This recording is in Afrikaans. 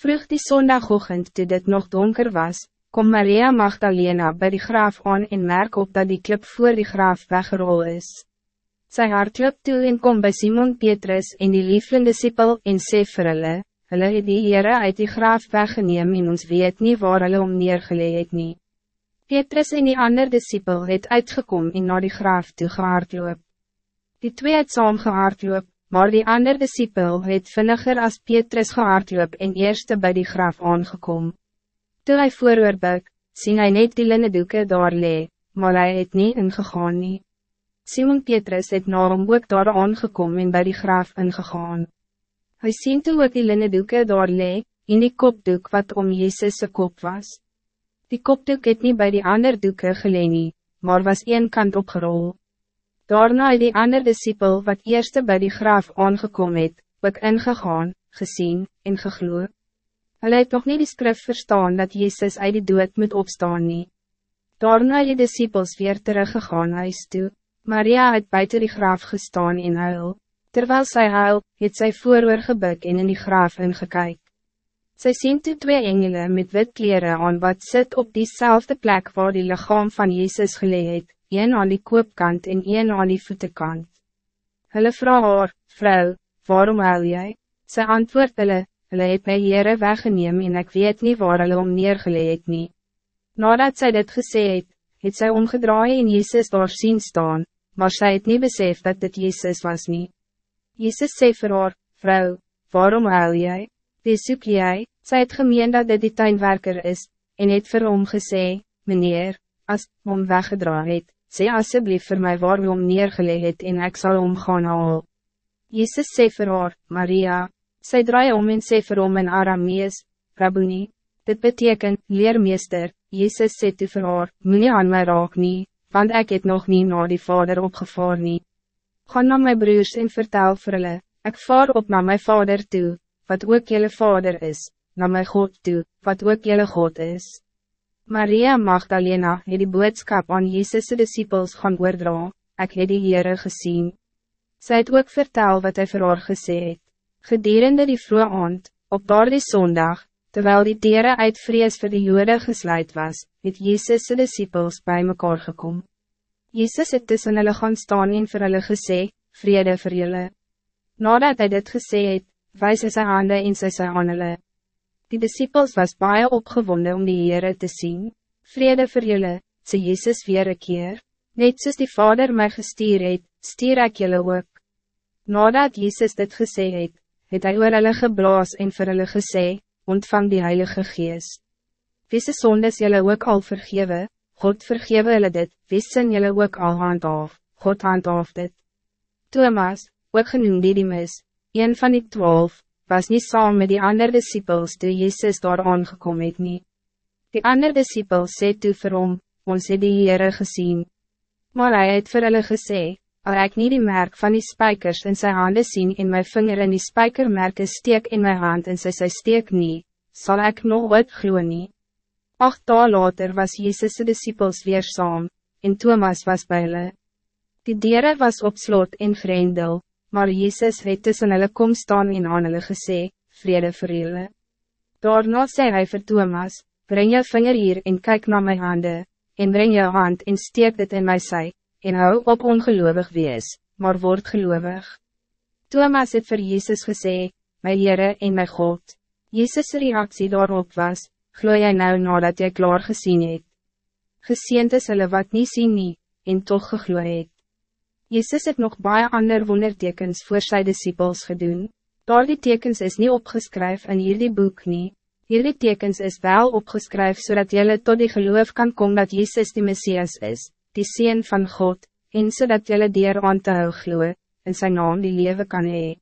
Vroeg die zondagochtend toe dit nog donker was, kom Maria Magdalena bij die graaf aan en merk op dat die klip voor die graaf weggerol is. Sy hardloop toe en kom bij Simon Petrus en die lieflende sipel en sê vir hulle, hulle het die Heere uit die graaf weggeneem en ons weet niet waar hulle om neergelee het nie. Petrus en die ander discipel het uitgekom en naar die graaf toe gehardloop. Die twee het saam gehardloop, maar die ander discipel het vinniger als Petrus gehardloop en eerste bij die graaf aangekom. Toe hy vooroor buk, sien hy net die linnedoeke daar lee, maar hy het nie ingegaan nie. Simon Petrus het na hom ook daar aangekom en bij die graaf ingegaan. Hij sien toe ook die linnedoeke daar lee, in die kopdoek wat om Jezus' kop was. Die kopdoek het niet bij die ander doeke geleen nie, maar was een kant opgerold. Daarna het die ander disciple wat eerste bij die graaf aangekom het, ook ingegaan, gezien en gegloe. Hulle het nog niet die skrif verstaan dat Jezus uit die dood moet opstaan nie. Daarna het die disciples weer teruggegaan huis toe. Maria het buiten die graaf gestaan in huil. Terwijl zij huil, het sy vooroor gebuk en in die graaf ingekyk. Sy sien toe twee engelen met wit kleren aan wat zit op diezelfde plek waar die lichaam van Jezus geleid een aan die koopkant en een aan die voetekant. Hulle vraag haar, vrou, waarom huil jy? Sy antwoord hulle, hulle het my Heere weggeneem en ek weet niet waar hulle om neergeleid nie. Nadat zij dit gesê het, het sy omgedraai en Jezus daar sien staan, maar sy het niet besef dat dit Jezus was niet. Jezus sê vir haar, vrou, waarom huil jy? Wie soek jy? Sy het gemeen dat dit die tuinwerker is, en het vir hom gesê, meneer, as hom weggedraai het, sê asseblief vir my waar u om neergeleg het en ek sal omgaan haal. Jezus sê vir haar, Maria, sy draai om en sê vir hom in Aramees, Rabuni, dit betekent, leermeester, Jezus sê toe vir haar, moet aan my raak nie, want ek het nog niet na die vader opgevaar nie. Ga na my broers en vertel vir hulle, ek vaar op na my vader toe, wat ook jelle vader is, na my God toe, wat ook jelle God is. Maria Magdalena het die boodskap aan Jezus' disciples gaan oordra, ek het die Heere gezien. Sy het ook vertel wat hij vir haar gesê het. Gedurende die vroege aand, op daar die zondag, terwijl die dieren uit vrees vir die jode gesluit was, het Jezus' disciples bij mekaar gekom. Jezus het tussen hulle gaan staan en vir hulle gesê, vrede vir julle. Nadat hij dit gesê het, wijs hy sy hande en sy sy aan hulle. Die disciples was baie opgewonden om die Heere te zien. Vrede vir julle, sê Jezus weer een keer. Net soos die Vader mij gestuur het, stuur ek julle ook. Nadat Jezus dit gesê het, het hy oor hulle geblaas en vir hulle gesê, ontvang die Heilige Geest. Wisse sondes julle ook al vergewe, God vergewe hulle dit, wissen julle ook al handhaaf, God handhaaf dit. Thomas, ook genoemd Didymus, een van die twaalf, was niet saam met die andere disciples toe Jezus daar aangekom het nie. Die andere disciples sê toe vir hom, ons het die Heere gezien. Maar hij het vir hulle gesê, al ek nie die merk van die spijkers in zijn handen zien in mijn vinger en die spijkermerke steek in mijn hand en sy sy steek nie, sal ek nog wat glo nie. Acht dagen later was Jezus' disciples weer saam, en Thomas was bij hulle. Die dieren was op slot in vreemdel, maar Jezus het tussen hulle kom staan en aan hulle gesê, vrede vir julle. Daarna sê hy vir Thomas, breng jou vinger hier en kijk naar mijn handen, en breng jou hand en steek dit in my sy, en hou op ongelovig wees, maar word gelovig. Thomas het vir Jezus gesê, my Heere en my God. Jezus' reactie daarop was, glo jy nou nadat jy klaar gezien het. Geseend is hulle wat nie sien nie, en toch geglo het. Jezus het nog baie ander wondertekens voor sy disciples gedoen. Daar die tekens is niet opgeskryf in hierdie boek nie. Hierdie tekens is wel opgeskryf zodat jullie tot die geloof kan komen dat Jezus die Messias is, die Seen van God, en zodat jullie dier aan te hou gloe, in zijn naam die leven kan hee.